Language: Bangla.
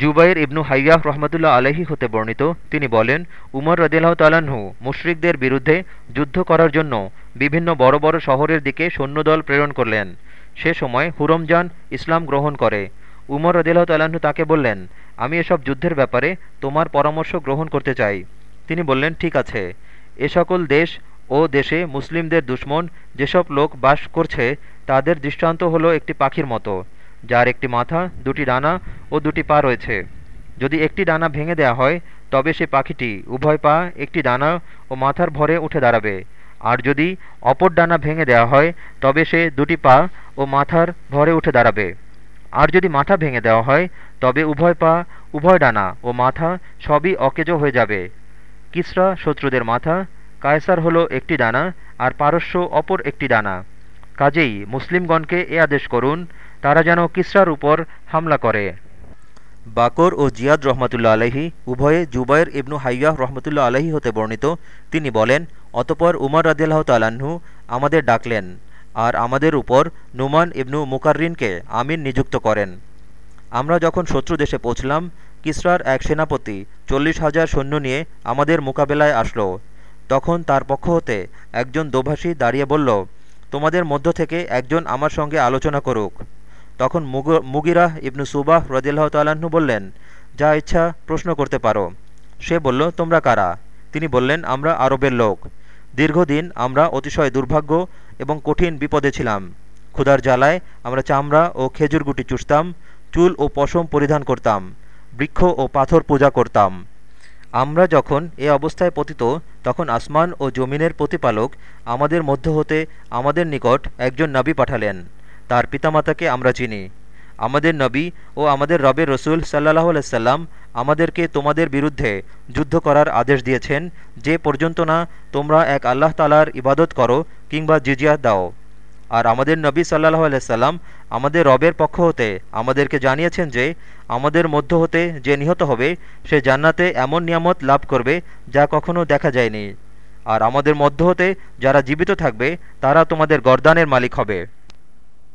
জুবাইর ইবনু হাইয়াহ রহমতুল্লাহ আলহি হতে বর্ণিত, তিনি বলেন, উমর রদিল্লাহ তালাহু মুশরিকদের বিরুদ্ধে যুদ্ধ করার জন্য বিভিন্ন বড় বড় শহরের দিকে সৈন্যদল প্রেরণ করলেন। সে সময় হুরমজান ইসলাম গ্রহণ করে। উমর রদিল্লাহ তালাহু তাকে বললেন, আমি এসব যুদ্ধের ব্যাপারে তোমার পরামর্শ গ্রহণ করতে চাই। তিনি বললেন, ঠিক আছে। এ সকল দেশ ও দেশে মুসলিমদের দুশ্মন যেসব লোক বাস করছে, তাদের দৃষ্টান্ত হলো একটি পাখির মতো। যার একটি মাথা, দুটি ডানা ও দুটি পা রয়েছে। যদি একটি ডানা ভেঙে দেওয়া হয়, তবে সে পাখিটি উভয় পা, একটি ডানা ও মাথার ভরে উঠে দাঁড়াবে। আর যদি অপর ডানা ভেঙে দেওয়া হয়, তবে সে দুটি পা ও মাথার ভরে উঠে দাঁড়াবে। আর যদি মাথা ভেঙে দেওয়া হয়, তবে উভয় পা, উভয় ডানা ও মাথা সবই অকেজো হয়ে যাবে। কিসরা শত্রুদের মাথা, কায়সার হলো একটি ডানা আর পারস্য অপর একটি ডানা। কাজেই মুসলিমগণকে এ আদেশ করুন তারা যেন কিসরার উপর হামলা করে। বাকর ও জিয়াদ রহমতুল্লা আলহি উভয়ে জুবাইর ইবনু হাইয়াহ রহমতুল্লা আলহি হতে বর্ণিত। তিনি বলেন, অতপর উমর রাদিল্লাহ তালাহু আমাদের ডাকলেন, আর আমাদের উপর নুমান ইবনু মুকাররিনকে আমিন নিযুক্ত করেন। আমরা যখন শত্রু দেশে পৌঁছলাম, কিসরার এক সেনাপতি চল্লিশ হাজার সৈন্য নিয়ে আমাদের মোকাবেলায় আসলো। তখন তার পক্ষ হতে একজন দোভাষী দাঁড়িয়ে বলল, তোমাদের মধ্য থেকে একজন আমার সঙ্গে আলোচনা করুক। তখন মুগিরাহ ইবনু সুবাহ রদিল্লাহ তাল্লাহ্ন বললেন, যা ইচ্ছা প্রশ্ন করতে পারো। সে বলল, তোমরা কারা? তিনি বললেন, আমরা আরবের লোক। দীর্ঘদিন আমরা অতিশয় দুর্ভাগ্য এবং কঠিন বিপদে ছিলাম। ক্ষুধার জ্বালায় আমরা চামড়া ও খেজুর গুটি চুষতাম, চুল ও পশম পরিধান করতাম, বৃক্ষ ও পাথর পূজা করতাম। আমরা যখন এ অবস্থায় পতিত, তখন আসমান ও জমিনের প্রতিপালক আমাদের মধ্য হতে আমাদের নিকট একজন নবী পাঠালেন। তার পিতামাতাকে আমরা চিনি। আমাদের নবী ও আমাদের রবের রসুল সাল্লাহ আলাইসাল্লাম আমাদেরকে তোমাদের বিরুদ্ধে যুদ্ধ করার আদেশ দিয়েছেন, যে পর্যন্ত না তোমরা এক আল্লাহ তালার ইবাদত করো কিংবা জিজিয়া দাও। আর আমাদের নবী সাল্লাহ আলাইসাল্লাম আমাদের রবের পক্ষ হতে আমাদেরকে জানিয়েছেন যে, আমাদের মধ্য হতে যে নিহত হবে, সে জান্নাতে এমন নিয়ামত লাভ করবে যা কখনো দেখা যায়নি। আর আমাদের মধ্য হতে যারা জীবিত থাকবে, তারা তোমাদের গরদানের মালিক হবে।